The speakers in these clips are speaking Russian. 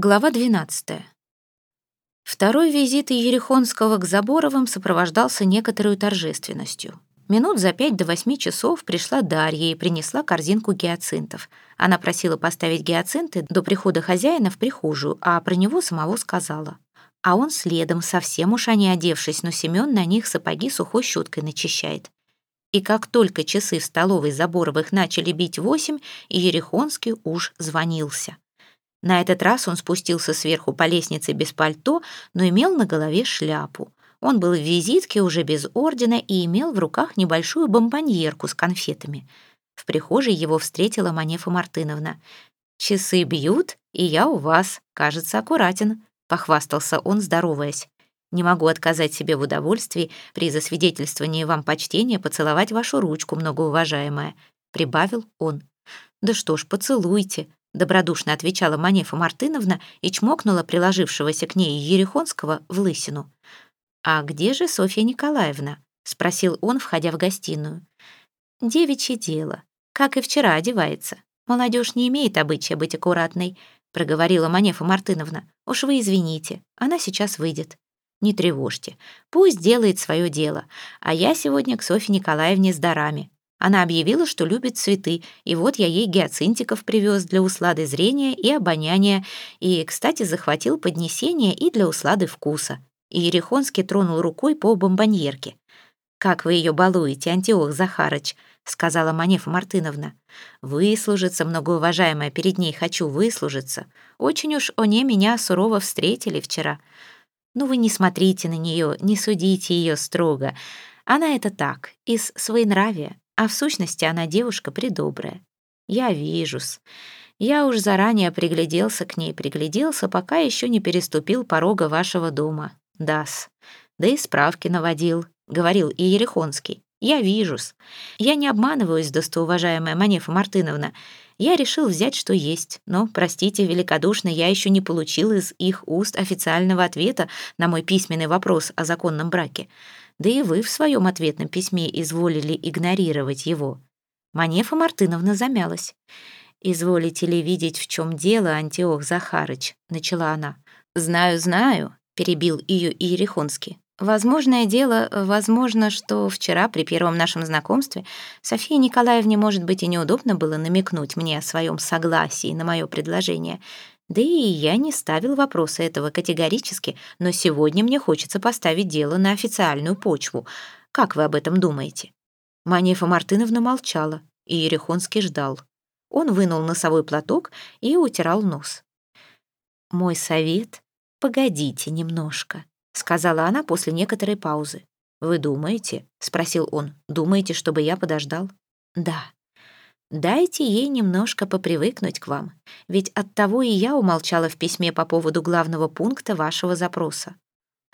Глава 12. Второй визит Ерехонского к Заборовым сопровождался некоторой торжественностью. Минут за пять до восьми часов пришла Дарья и принесла корзинку гиацинтов. Она просила поставить гиацинты до прихода хозяина в прихожую, а про него самого сказала. А он следом, совсем уж не одевшись, но Семён на них сапоги сухой щеткой начищает. И как только часы в столовой Заборовых начали бить восемь, Ерехонский уж звонился. На этот раз он спустился сверху по лестнице без пальто, но имел на голове шляпу. Он был в визитке уже без ордена и имел в руках небольшую бомбоньерку с конфетами. В прихожей его встретила Манефа Мартыновна. «Часы бьют, и я у вас, кажется, аккуратен», — похвастался он, здороваясь. «Не могу отказать себе в удовольствии при засвидетельствовании вам почтения поцеловать вашу ручку, многоуважаемая», — прибавил он. «Да что ж, поцелуйте», добродушно отвечала Манефа Мартыновна и чмокнула приложившегося к ней Ерехонского в лысину. «А где же Софья Николаевна?» — спросил он, входя в гостиную. «Девичье дело. Как и вчера одевается. Молодежь не имеет обычая быть аккуратной», — проговорила Манефа Мартыновна. «Уж вы извините, она сейчас выйдет. Не тревожьте. Пусть делает свое дело. А я сегодня к Софье Николаевне с дарами. Она объявила, что любит цветы, и вот я ей гиацинтиков привез для услады зрения и обоняния, и, кстати, захватил поднесение и для услады вкуса. И Ерехонский тронул рукой по бомбоньерке. «Как вы ее балуете, Антиох Захарыч», — сказала Манефа Мартыновна. «Выслужиться, многоуважаемая, перед ней хочу выслужиться. Очень уж они меня сурово встретили вчера. Ну вы не смотрите на нее, не судите ее строго. Она это так, из своенравия, а в сущности она девушка придобрая. Я вижу-с. Я уж заранее пригляделся к ней, пригляделся, пока еще не переступил порога вашего дома. Дас. Да и справки наводил, говорил и Ерехонский. Я вижу-с. Я не обманываюсь, достоуважаемая Манефа Мартыновна. Я решил взять, что есть, но, простите великодушно, я еще не получил из их уст официального ответа на мой письменный вопрос о законном браке. Да и вы в своем ответном письме изволили игнорировать его. Манефа Мартыновна замялась. «Изволите ли видеть, в чем дело, Антиох Захарыч?» — начала она. «Знаю, знаю», — перебил ее Иерихонский. «Возможное дело, возможно, что вчера при первом нашем знакомстве Софии Николаевне, может быть, и неудобно было намекнуть мне о своем согласии на мое предложение. Да и я не ставил вопроса этого категорически, но сегодня мне хочется поставить дело на официальную почву. Как вы об этом думаете?» Манефа Мартыновна молчала, и Ерехонский ждал. Он вынул носовой платок и утирал нос. «Мой совет — погодите немножко», — сказала она после некоторой паузы. «Вы думаете?» — спросил он. «Думаете, чтобы я подождал?» «Да», Дайте ей немножко попривыкнуть к вам, ведь оттого и я умолчала в письме по поводу главного пункта вашего запроса».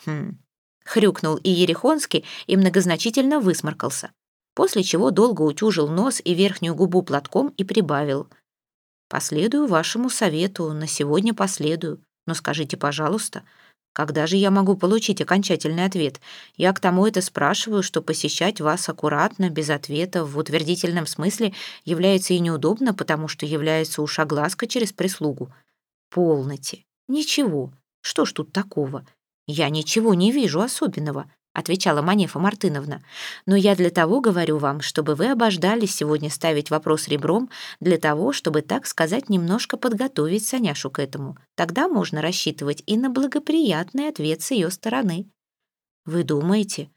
«Хм...» — хрюкнул и Ерехонский и многозначительно высморкался, после чего долго утюжил нос и верхнюю губу платком и прибавил. «Последую вашему совету, на сегодня последую, но скажите, пожалуйста, когда же я могу получить окончательный ответ? Я к тому это спрашиваю, что посещать вас аккуратно, без ответа, в утвердительном смысле, является и неудобно, потому что является уж огласка через прислугу. Полноте. Ничего. Что ж тут такого? Я ничего не вижу особенного отвечала Манефа Мартыновна. «Но я для того говорю вам, чтобы вы обождали сегодня ставить вопрос ребром, для того, чтобы, так сказать, немножко подготовить Саняшу к этому. Тогда можно рассчитывать и на благоприятный ответ с ее стороны». «Вы думаете?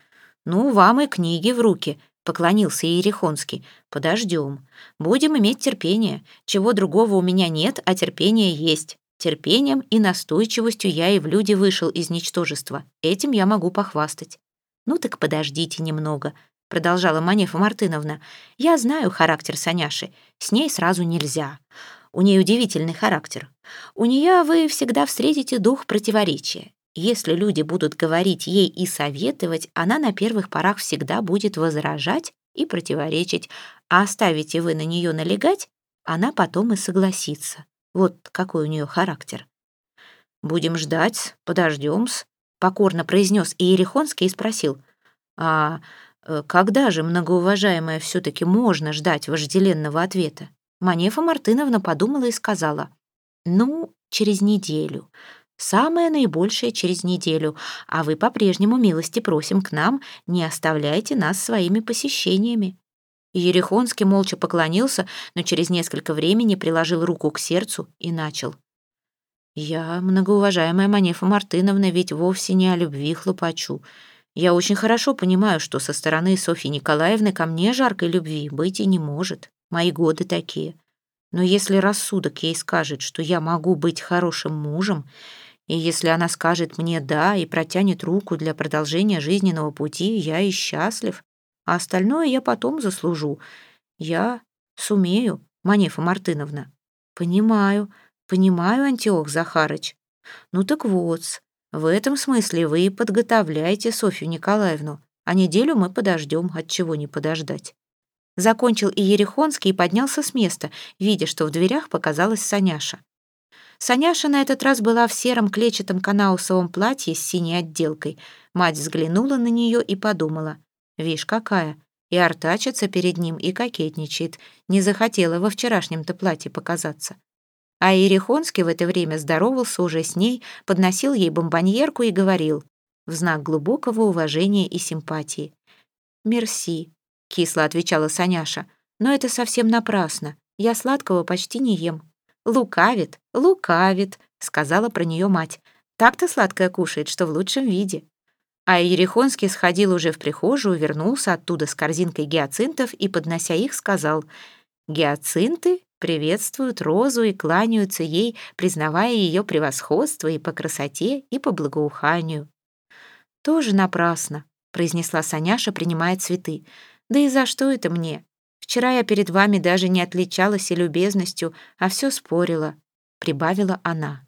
Ну, вам и книги в руки», — поклонился Иерихонский. «Подождем. Будем иметь терпение. Чего другого у меня нет, а терпение есть». Терпением и настойчивостью я и в люди вышел из ничтожества. Этим я могу похвастать. «Ну так подождите немного», — продолжала Манефа Мартыновна. «Я знаю характер Саняши. С ней сразу нельзя. У нее удивительный характер. У нее вы всегда встретите дух противоречия. Если люди будут говорить ей и советовать, она на первых порах всегда будет возражать и противоречить, а оставите вы на нее налегать, она потом и согласится. Вот какой у нее характер. Будем ждать, подождем-с, покорно произнес Иерихонский и спросил, «А э, когда же, многоуважаемая, все-таки можно ждать вожделенного ответа?» Манефа Мартыновна подумала и сказала, «Ну, через неделю. Самое наибольшее через неделю, а вы по-прежнему милости просим к нам, не оставляйте нас своими посещениями». Ерехонский молча поклонился, но через несколько времени приложил руку к сердцу и начал. «Я, многоуважаемая Манефа Мартыновна, ведь вовсе не о любви хлопочу. Я очень хорошо понимаю, что со стороны Софьи Николаевны ко мне жаркой любви быть и не может. Мои годы такие. Но если рассудок ей скажет, что я могу быть хорошим мужем, и если она скажет мне «да» и протянет руку для продолжения жизненного пути, я и счастлив, а остальное я потом заслужу. Я сумею, Манефа Мартыновна. Понимаю, понимаю, Антиох Захарыч. Ну так вот, в этом смысле вы и подготовляете Софью Николаевну, а неделю мы подождем, от чего не подождать. Закончил и Ерехонский и поднялся с места, видя, что в дверях показалась Саняша. Саняша на этот раз была в сером клетчатом канаусовом платье с синей отделкой. Мать взглянула на нее и подумала. «Вишь, какая!» И артачится перед ним, и кокетничает. Не захотела во вчерашнем-то платье показаться. А Ерехонский в это время здоровался уже с ней, подносил ей бомбоньерку и говорил в знак глубокого уважения и симпатии. «Мерси», — кисло отвечала Саняша, «но это совсем напрасно. Я сладкого почти не ем. «Лукавит, лукавит», — сказала про нее мать. «Так-то сладкое кушает, что в лучшем виде». А Ерехонский сходил уже в прихожую, вернулся оттуда с корзинкой гиацинтов и, поднося их, сказал, «Гиацинты приветствуют розу и кланяются ей, признавая ее превосходство и по красоте, и по благоуханию». «Тоже напрасно», — произнесла Саняша, принимая цветы. «Да и за что это мне? Вчера я перед вами даже не отличалась и любезностью, а все спорила», — прибавила она.